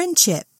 friendship.